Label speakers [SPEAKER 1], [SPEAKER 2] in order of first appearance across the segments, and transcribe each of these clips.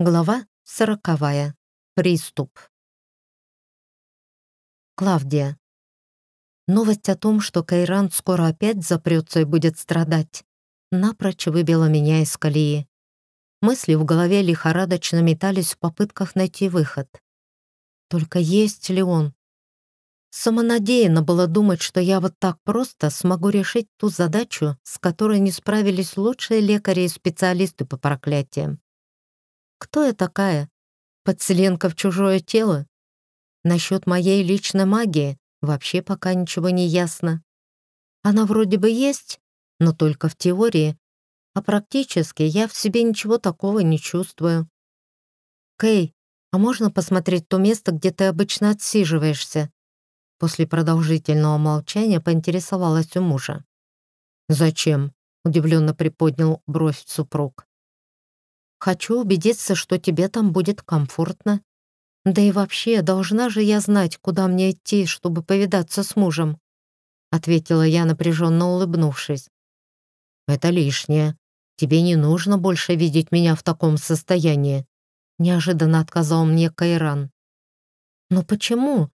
[SPEAKER 1] Глава сороковая. Приступ. Клавдия. Новость о том, что Кайран скоро опять запрется и будет страдать, напрочь выбила меня из колеи. Мысли в голове лихорадочно метались в попытках найти выход. Только есть ли он? Самонадеянно было думать, что я вот так просто смогу решить ту задачу, с которой не справились лучшие лекари и специалисты по проклятиям. Кто я такая? Подселенка в чужое тело? Насчет моей личной магии вообще пока ничего не ясно. Она вроде бы есть, но только в теории, а практически я в себе ничего такого не чувствую. Кей, а можно посмотреть то место, где ты обычно отсиживаешься? После продолжительного молчания поинтересовалась у мужа. «Зачем?» — удивленно приподнял бровь супруг. Хочу убедиться, что тебе там будет комфортно. Да и вообще, должна же я знать, куда мне идти, чтобы повидаться с мужем», ответила я, напряженно улыбнувшись. «Это лишнее. Тебе не нужно больше видеть меня в таком состоянии», неожиданно отказал мне Кайран. «Но почему?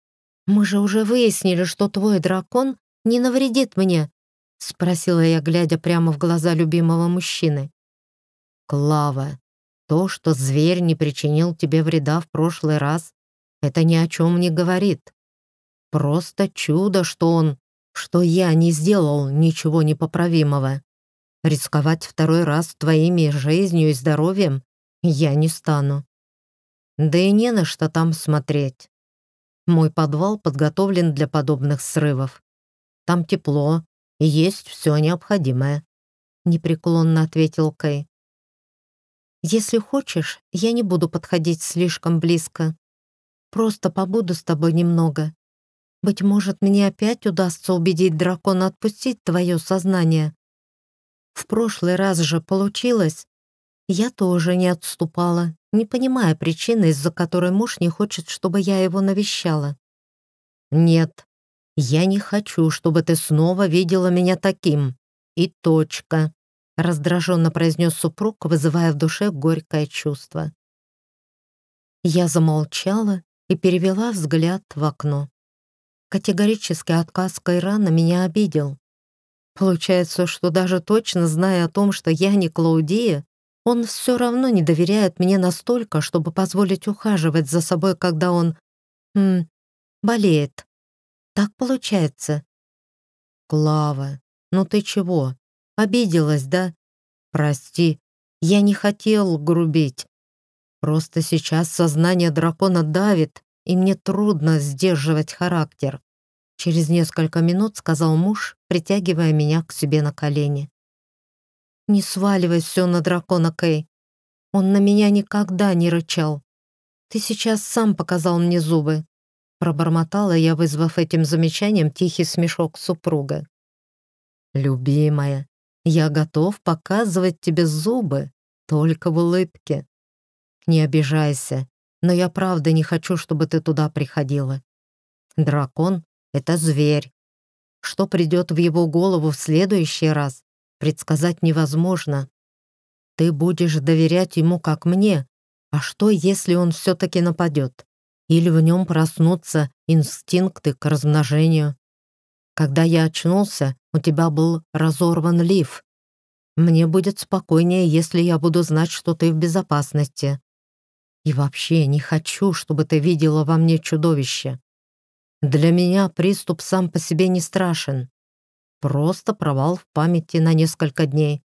[SPEAKER 1] Мы же уже выяснили, что твой дракон не навредит мне», спросила я, глядя прямо в глаза любимого мужчины. «Клава, то, что зверь не причинил тебе вреда в прошлый раз, это ни о чем не говорит. Просто чудо, что он, что я не сделал ничего непоправимого. Рисковать второй раз твоими жизнью и здоровьем я не стану. Да и не на что там смотреть. Мой подвал подготовлен для подобных срывов. Там тепло и есть все необходимое», — непреклонно ответил Кэй. Если хочешь, я не буду подходить слишком близко. Просто побуду с тобой немного. Быть может, мне опять удастся убедить дракона отпустить твое сознание. В прошлый раз же получилось. Я тоже не отступала, не понимая причины, из-за которой муж не хочет, чтобы я его навещала. «Нет, я не хочу, чтобы ты снова видела меня таким. И точка», раздраженно произнес супруг, вызывая в душе горькое чувство. Я замолчала и перевела взгляд в окно. Категорический отказ Кайрана меня обидел. Получается, что даже точно зная о том, что я не Клаудия, он все равно не доверяет мне настолько, чтобы позволить ухаживать за собой, когда он... М, болеет. Так получается. Клава, ну ты чего? Обиделась, да? Прости, я не хотел грубить. Просто сейчас сознание дракона давит, и мне трудно сдерживать характер. Через несколько минут сказал муж, притягивая меня к себе на колени. «Не сваливай все на дракона, Кэй. Он на меня никогда не рычал. Ты сейчас сам показал мне зубы». Пробормотала я, вызвав этим замечанием тихий смешок супруга. «Любимая, я готов показывать тебе зубы, только в улыбке. Не обижайся, но я правда не хочу, чтобы ты туда приходила. Дракон — это зверь. Что придет в его голову в следующий раз, предсказать невозможно. Ты будешь доверять ему, как мне. А что, если он все-таки нападет? Или в нем проснутся инстинкты к размножению? Когда я очнулся, у тебя был разорван лиф. Мне будет спокойнее, если я буду знать, что ты в безопасности. И вообще не хочу, чтобы ты видела во мне чудовище. Для меня приступ сам по себе не страшен. Просто провал в памяти на несколько дней.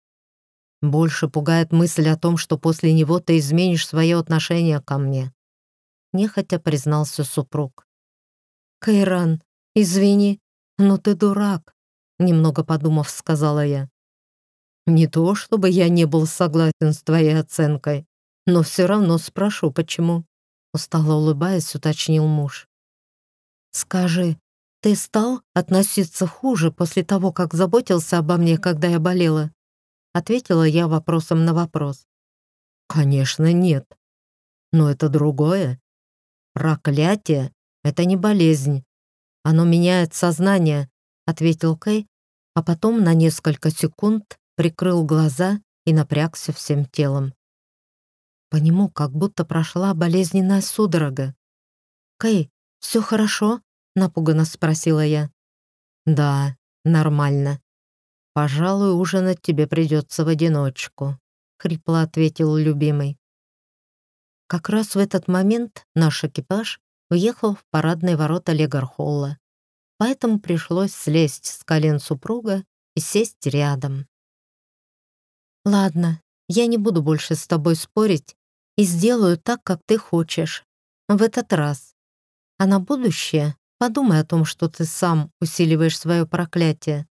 [SPEAKER 1] Больше пугает мысль о том, что после него ты изменишь свое отношение ко мне. Нехотя признался супруг. «Кайран, извини, но ты дурак», немного подумав, сказала я. Не то, чтобы я не был согласен с твоей оценкой, но все равно спрошу, почему. Устало улыбаясь, уточнил муж. Скажи, ты стал относиться хуже после того, как заботился обо мне, когда я болела? Ответила я вопросом на вопрос. Конечно, нет. Но это другое. Проклятие — это не болезнь. Оно меняет сознание, ответил Кэй, а потом на несколько секунд прикрыл глаза и напрягся всем телом. По нему как будто прошла болезненная судорога. «Кэй, все хорошо?» — напуганно спросила я. «Да, нормально. Пожалуй, ужинать тебе придется в одиночку», — хрипло ответил любимый. Как раз в этот момент наш экипаж уехал в парадные ворота Легархолла, поэтому пришлось слезть с колен супруга и сесть рядом. «Ладно, я не буду больше с тобой спорить и сделаю так, как ты хочешь. В этот раз. А на будущее подумай о том, что ты сам усиливаешь свое проклятие.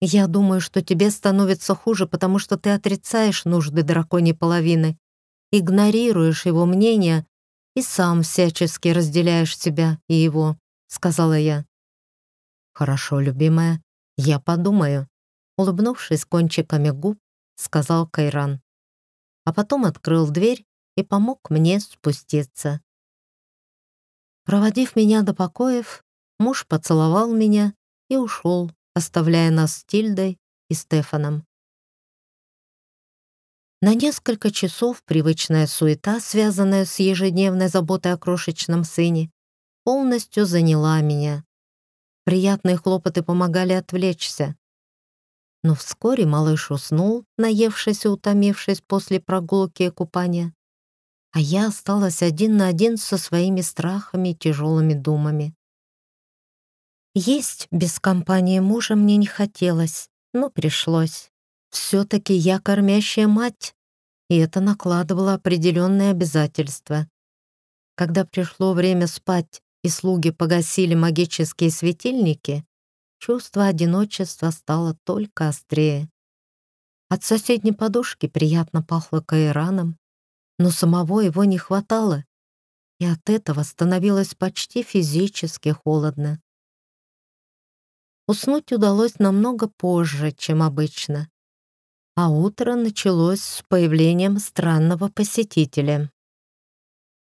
[SPEAKER 1] Я думаю, что тебе становится хуже, потому что ты отрицаешь нужды драконьей половины, игнорируешь его мнение и сам всячески разделяешь себя и его», — сказала я. «Хорошо, любимая, я подумаю», — улыбнувшись кончиками губ, сказал Кайран. А потом открыл дверь и помог мне спуститься. Проводив меня до покоев, муж поцеловал меня и ушел, оставляя нас с Тильдой и Стефаном. На несколько часов привычная суета, связанная с ежедневной заботой о крошечном сыне, полностью заняла меня. Приятные хлопоты помогали отвлечься. Но вскоре малыш уснул, наевшись и утомившись после прогулки и купания. А я осталась один на один со своими страхами и тяжелыми думами. Есть без компании мужа мне не хотелось, но пришлось. Все-таки я кормящая мать, и это накладывало определенные обязательства. Когда пришло время спать и слуги погасили магические светильники, чувство одиночества стало только острее. От соседней подушки приятно пахло каираном, но самого его не хватало, и от этого становилось почти физически холодно. Уснуть удалось намного позже, чем обычно, а утро началось с появлением странного посетителя.